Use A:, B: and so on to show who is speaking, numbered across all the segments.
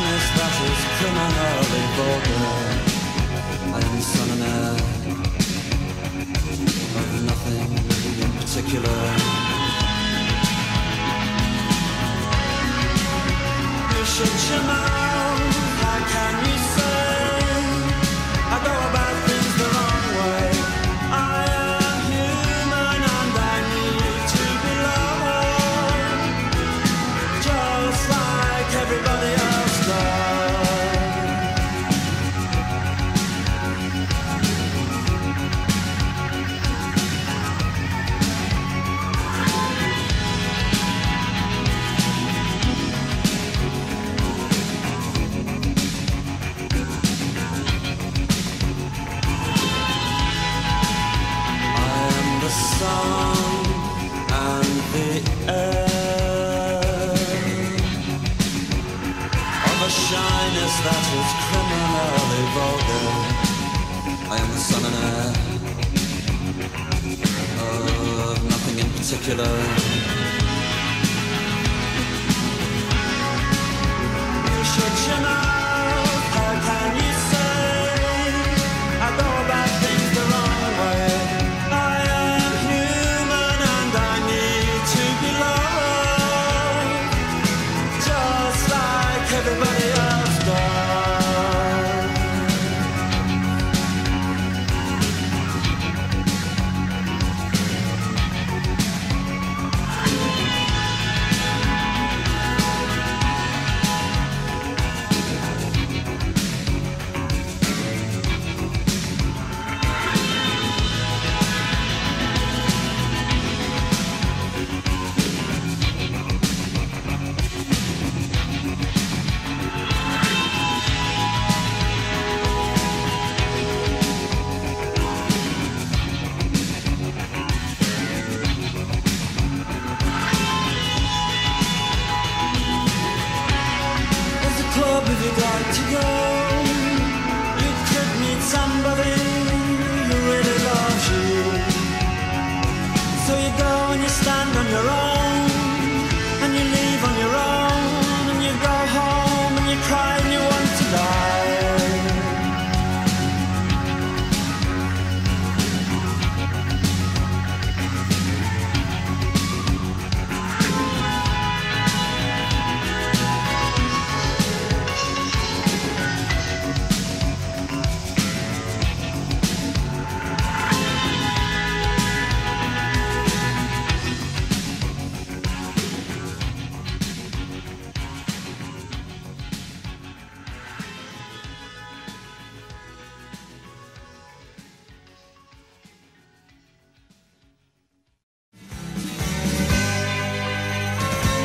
A: happiness that is criminally vulgar. I am son and heir of nothing in particular. shut your mouth. How can you that was criminally vulgar. I am the son and heir of nothing in particular. got to go.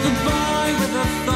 A: goodbye with a thought.